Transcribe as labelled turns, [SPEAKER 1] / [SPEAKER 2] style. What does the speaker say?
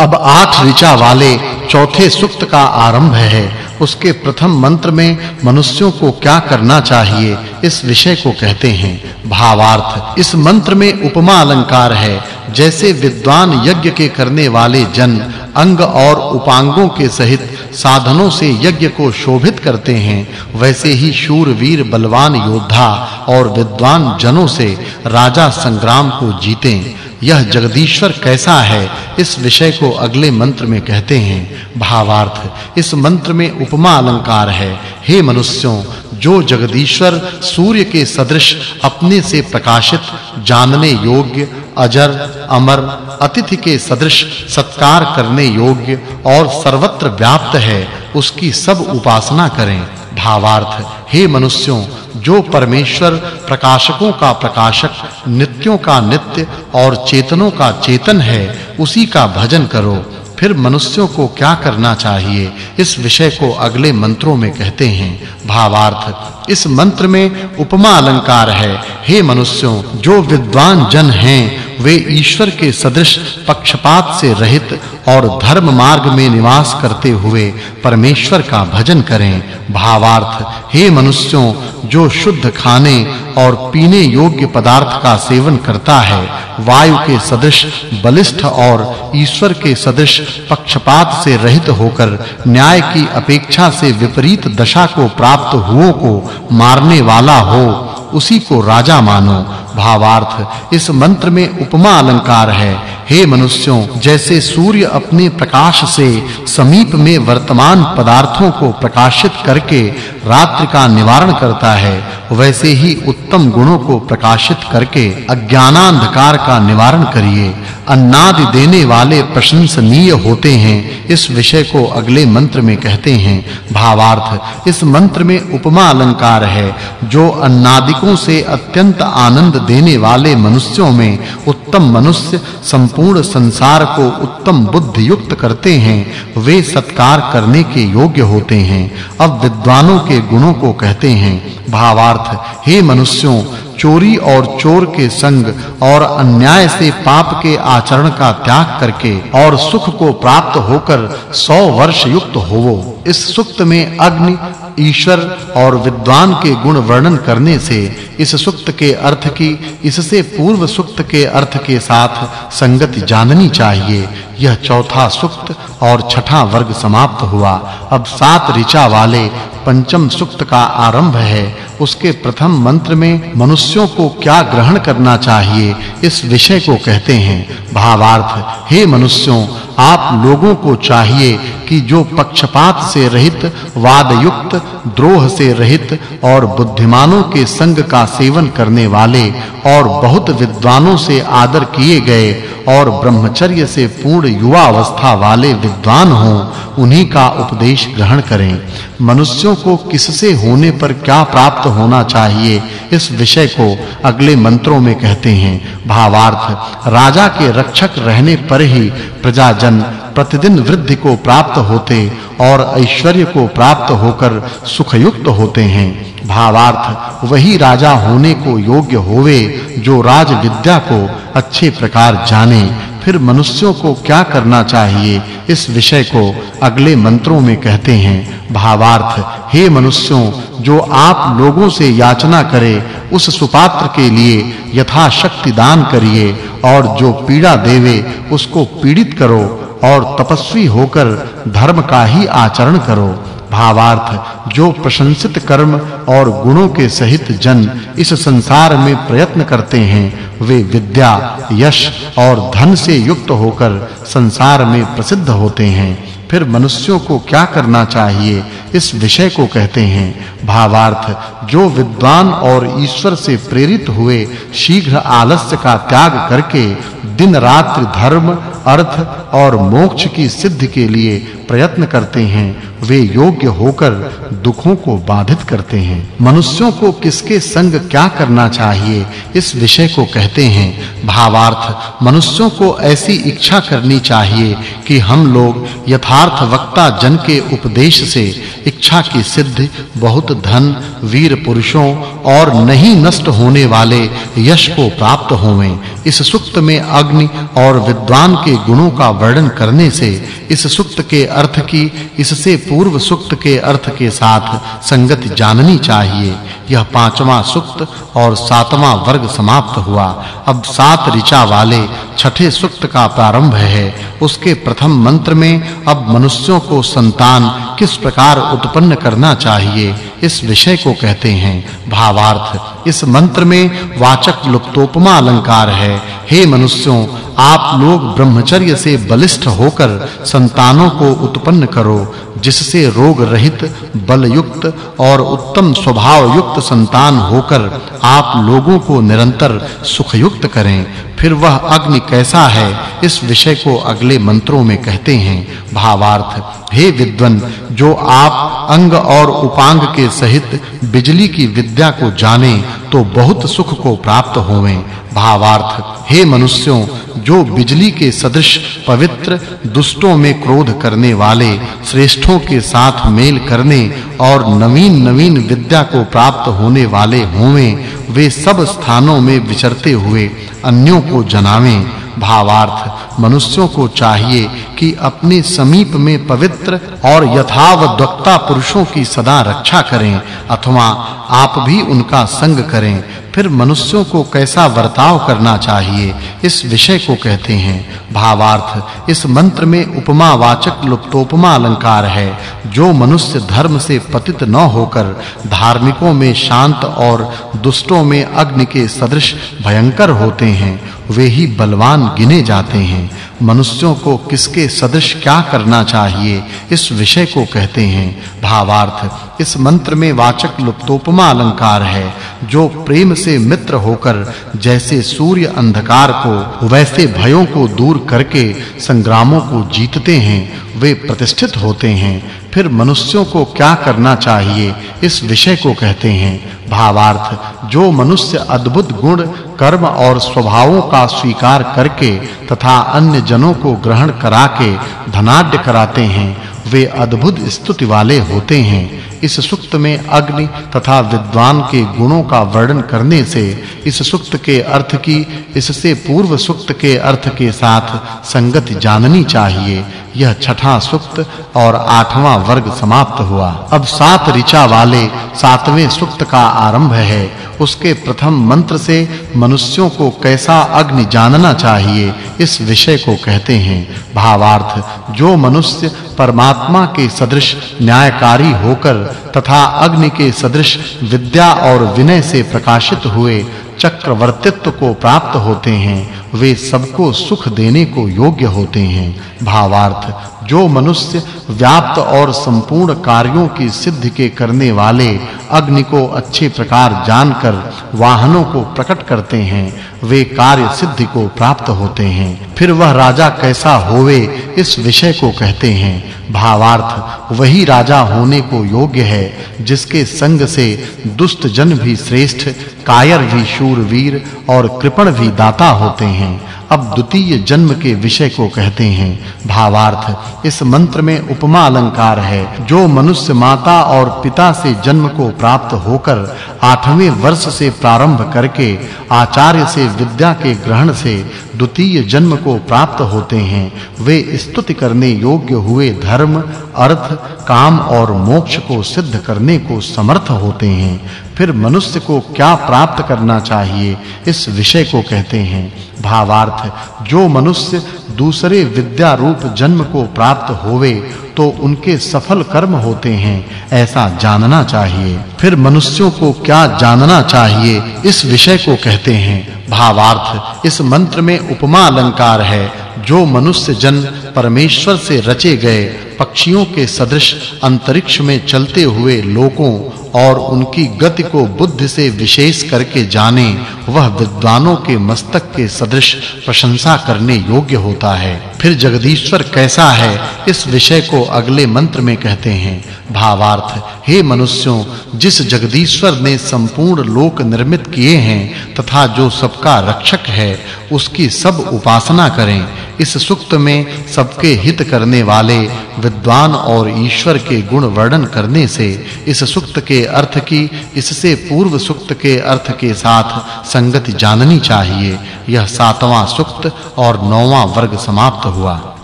[SPEAKER 1] अब आठ ऋचा वाले चौथे सुक्त का आरंभ है। उसके प्रथम मंत्र में मनुष्यों को क्या करना चाहिए, इस विषय को कहते हैं। भावार्थ, इस मंत्र में उपमा अलंकार है। जैसे विद्वान यज्ञ के करने वाले जन अंग और उपांगों के सहित साधनों से यज्ञ को शोभित करते हैं, वैसे ही शूरवीर बलवान योद्धा और विद्वान जनों से राजा संग्राम को जीतें। यह जगदीश्वर कैसा है? इस विषय को अगले मंत्र में कहते हैं। भावार्थ, इस मंत्र में उपमा अलंकार है। हे मनुष्यों, जो जगदीश्वर सूर्य के सदृश अपने से प्रकाशित, जानने योग्य, अजर, अमर, अतिथि के सदृश, सत्कार करने योग्य और सर्वत्र व्याप्त है, उसकी सब उपासना करें। भावार्थ। हे मनुष्यों, जो परमेश्वर प्रकाशकों का प्रकाशक, नित्यों का नित्य और चेतनों का चेतन है, उसी का भजन करो। फिर मनुष्यों को क्या करना चाहिए? इस विषय को अगले मंत्रों में कहते हैं। भावार्थ, इस मंत्र में उपमा अलंकार है। हे मनुष्यों, जो विद्वान जन हैं वे ईश्वर के सदृश पक्षपात से रहित और धर्म मार्ग में निवास करते हुए परमेश्वर का भजन करें। भावार्थ, हे मनुष्यों, जो शुद्ध खाने और पीने योग्य पदार्थ का सेवन करता है, वायु के सदृश, बलिष्ठ और ईश्वर के सदृश पक्षपात से रहित होकर न्याय की अपेक्षा से विपरीत दशा को प्राप्त हुओं को मारने वाला हो। उसी को राजा मानो। भावार्थ, इस मंत्र में उपमा अलंकार है। हे मनुष्यों, जैसे सूर्य अपने प्रकाश से समीप में वर्तमान पदार्थों को प्रकाशित करके रात्रि का निवारण करता है, वैसे ही उत्तम गुणों को प्रकाशित करके अज्ञानांधकार का निवारण करिए। अन्नादि देने वाले प्रशंसनीय होते हैं, इस विषय को अगले मंत्र में कहते हैं। भावार्थ, इस मंत्र में उपमा अलंकार है, जो अन्नादिकों से अत्यंत आनंद देने वाले मनुष्यों में उत्तम मनुष्य संपूर्ण संसार को उत्तम बुद्धि युक्त करते हैं, वे सत्कार करने के योग्य होते हैं। अब विद्वानों के गुणों को कहते हैं। भावार्थ, हे मनुष्यों चोरी और चोर के संग और अन्याय से पाप के आचरण का त्याग करके और सुख को प्राप्त होकर 100 वर्ष युक्त होवो। इस सुक्त में अग्नि, ईश्वर और विद्वान के गुण वर्णन करने से इस सुक्त के अर्थ की, इससे पूर्व सुक्त के अर्थ के साथ संगति जाननी चाहिए। यह चौथा सुक्त और छठा वर्ग समाप्त हुआ। अब सात ऋचा वाले पंचम सुक्त का आरंभ है। उसके प्रथम मंत्र में मनुष्यों को क्या ग्रहण करना चाहिए, इस विषय को कहते हैं। भावार्थ, हे मनुष्यों, आप लोगों को चाहिए कि जो पक्षपात से रहित वाद युक्त द्रोह से रहित और बुद्धिमानों के संग का सेवन करने वाले और बहुत विद्वानों से आदर किए गए और ब्रह्मचर्य से पूर्ण युवा अवस्था वाले विद्वान हों, उन्हीं का उपदेश ग्रहण करें। मनुष्यों को किससे होने पर क्या प्राप्त होना चाहिए, इस विषय को अगले मंत्रों में कहते हैं। भावार्थ, राजा के रक्षक रहने पर ही प्रजाजन प्रतिदिन वृद्धि को प्राप्त होते और ऐश्वर्य को प्राप्त होकर सुखयुक्त होते हैं। भावार्थ, वही राजा होने को योग्य होवे जो राज विद्या को अच्छे प्रकार जाने। फिर मनुष्यों को क्या करना चाहिए? इस विषय को अगले मंत्रों में कहते हैं। भावार्थ, हे मनुष्यों, जो आप लोगों से याचना करे, उस सुपात्र के लिए यथाशक्ति दान करिए, और जो पीड़ा देवे, उसको पीड़ित करो और तपस्वी होकर धर्म का ही आचरण करो। भावार्थ, जो प्रशंसित कर्म और गुणों के सहित जन इस संसार में प्रयत्न करते हैं, वे विद्या, यश और धन से युक्त होकर संसार में प्रसिद्ध होते हैं। फिर मनुष्यों को क्या करना चाहिए, इस विषय को कहते हैं। भावार्थ, जो विद्वान और ईश्वर से प्रेरित हुए, शीघ्र आलस्य का त्याग करके दिन रात्रि धर्म, अर्थ और मोक्ष की सिद्धि के लिए प्रयत्न करते हैं। वे योग्य होकर दुखों को बाधित करते हैं। मनुष्यों को किसके संग क्या करना चाहिए, इस विषय को कहते हैं। भावार्थ, मनुष्यों को ऐसी इच्छा करनी चाहिए कि हम लोग यथार्थ वक्ता जन के उपदेश से इच्छा की सिद्धि, बहुत धन, वीर पुरुषों और नहीं नष्ट होने वाले यश को प्राप्त होवें। इस सुक्त में अग्नि और विद्वान के गुणों का वर्णन करने से इस सुक्त के अर्थ की, इससे पूर्व सुक्त के अर्थ के साथ संगति जाननी चाहिए। यह पांचवा सुक्त और सातवां वर्ग समाप्त हुआ। अब सात ऋचा वाले छठे सुक्त का प्रारंभ है। उसके प्रथम मंत्र में अब मनुष्यों को संतान किस प्रकार उत्पन्न करना चाहिए? इस विषय को कहते हैं भावार्थ। इस मंत्र में वाचक् लुप्तोपमा अलंकार है। हे मनुष्यों, आप लोग ब्रह्मचर्य से बलिष्ठ होकर संतानों को उत्पन्न करो, जिससे रोग रहित बल युक्त और उत्तम स्वभाव युक्त संतान होकर आप लोगों को निरंतर सुख युक्त करें। फिर वह अग्नि कैसा है? इस विषय को अगले मंत्रों में कहते हैं। भावार्थ, हे विद्वन, जो आप अंग और उपांग के सहित बिजली की विद्या को जाने तो बहुत सुख को प्राप्त होवें। भावार्थ, हे मनुष्यों, जो बिजली के सदृश, पवित्र, दुष्टों में क्रोध करने वाले, श्रेष्ठों के साथ मेल करने और नवीन नवीन विद्या को प्राप्त होने वाले होवें वे सब स्थानों में विचरते हुए अन्यों को जनावें, भावार्थ मनुष्यों को चाहिए कि अपने समीप में पवित्र और यथावद्वक्ता पुरुषों की सदा रक्षा करें, अथवा आप भी उनका संग करें फिर मनुष्यों को कैसा वर्ताव करना चाहिए, इस विषय को कहते हैं। भावार्थ, इस मंत्र में उपमा वाचक लुप्तोपमा अलंकार है। जो मनुष्य धर्म से पतित न होकर धार्मिकों में शांत और दुष्टों में अग्नि के सदृश भयंकर होते हैं, वे ही बलवान गिने जाते हैं। मनुष्यों को किसके सदृश क्या करना चाहिए, इस विषय को कहते हैं। भावार्थ, इस मंत्र में वाचक् लुप्तोपमा अलंकार है। जो प्रेम से मित्र होकर, जैसे सूर्य अंधकार को, वैसे भयों को दूर करके संग्रामों को जीतते हैं, वे प्रतिष्ठित होते हैं। फिर मनुष्यों को क्या करना चाहिए? इस विषय को कहते हैं। भावार्थ, जो मनुष्य अद्भुत गुण, कर्म और स्वभावों का स्वीकार करके तथा अन्य जनों को ग्रहण कराके धनाढ्य कराते हैं, वे अद्भुत स्तुति वाले होते हैं। इस सुक्त में अग्नि तथा विद्वान के गुणों का वर्णन करने से इस सुक्त के अर्थ की, इससे पूर्व सुक्त के अर्थ के साथ संगति जाननी चाहिए। यह छठा सुक्त और आठवां वर्ग समाप्त हुआ। अब सात ऋचा वाले सातवें सुक्त का आरंभ है। उसके प्रथम मंत्र से मनुष्यों को कैसा अग्नि जानना चाहिए, इस विषय को कहते हैं। भावार्थ, जो मनुष्य परमात्मा के सदृश न्यायकारी होकर तथा अग्नि के सदृश विद्या और विनय से प्रकाशित हुए चक्रवर्तित्व को प्राप्त होते हैं, वे सबको सुख देने को योग्य होते हैं। भावार्थ जो मनुष्य व्याप्त और संपूर्ण कार्यों की सिद्धि के करने वाले अग्नि को अच्छे प्रकार जानकर वाहनों को प्रकट करते हैं, वे कार्य सिद्धि को प्राप्त होते हैं। फिर वह राजा कैसा होवे, इस विषय को कहते हैं। भावार्थ, वही राजा होने को योग्य है, जिसके संग से दुष्ट जन भी श्रेष्ठ, कायर भी शूरवीर और कृपण भी दाता होते हैं। अब द्वितीय जन्म के विषय को कहते हैं। भावार्थ, इस मंत्र में उपमा अलंकार है। जो मनुष्य माता और पिता से जन्म को प्राप्त होकर आठवें वर्ष से प्रारंभ करके आचार्य से विद्या के ग्रहण से द्वितीय जन्म को प्राप्त होते हैं। वे स्तुति करने योग्य हुए धर्म, अर्थ, काम और मोक्ष को सिद्ध करने को समर्थ होते हैं। फिर मनुष्य को क्या प्राप्त करना चाहिए, इस विषय को कहते हैं। भावार्थ, जो मनुष्य दूसरे विद्या रूप जन्म को प्राप्त होवे तो उनके सफल कर्म होते हैं, ऐसा जानना चाहिए। फिर मनुष्यों को क्या जानना चाहिए, इस विषय को कहते हैं। भावार्थ, इस मंत्र में उपमा अलंकार है, जो मनुष्य जन परमेश्वर से रचे गए, पक्षियों के सदृश अंतरिक्ष में चलते हुए लोकों और उनकी गति को बुद्धि से विशेष करके जाने, वह विद्वानों के मस्तक के सदृश प्रशंसा करने योग्य होता है। फिर जगदीश्वर कैसा है, इस विषय को अगले मंत्र में कहते हैं। भावार्थ, हे मनुष्यों, जिस जगदीश्वर ने संपूर्ण लोक निर्मित किए हैं, तथा जो सबका रक्षक है, उसकी सब उपासना करें। इस सुक्त में सबके हित करने वाले, विद्वान और ईश्वर के गुण वर्णन करने से इस सुक्त के अर्थ की, इससे पूर्व सुक्त के अर्थ के साथ संगति जाननी चाहिए। यह सातवां सुक्त और नौवां वर्ग समाप्त हुआ।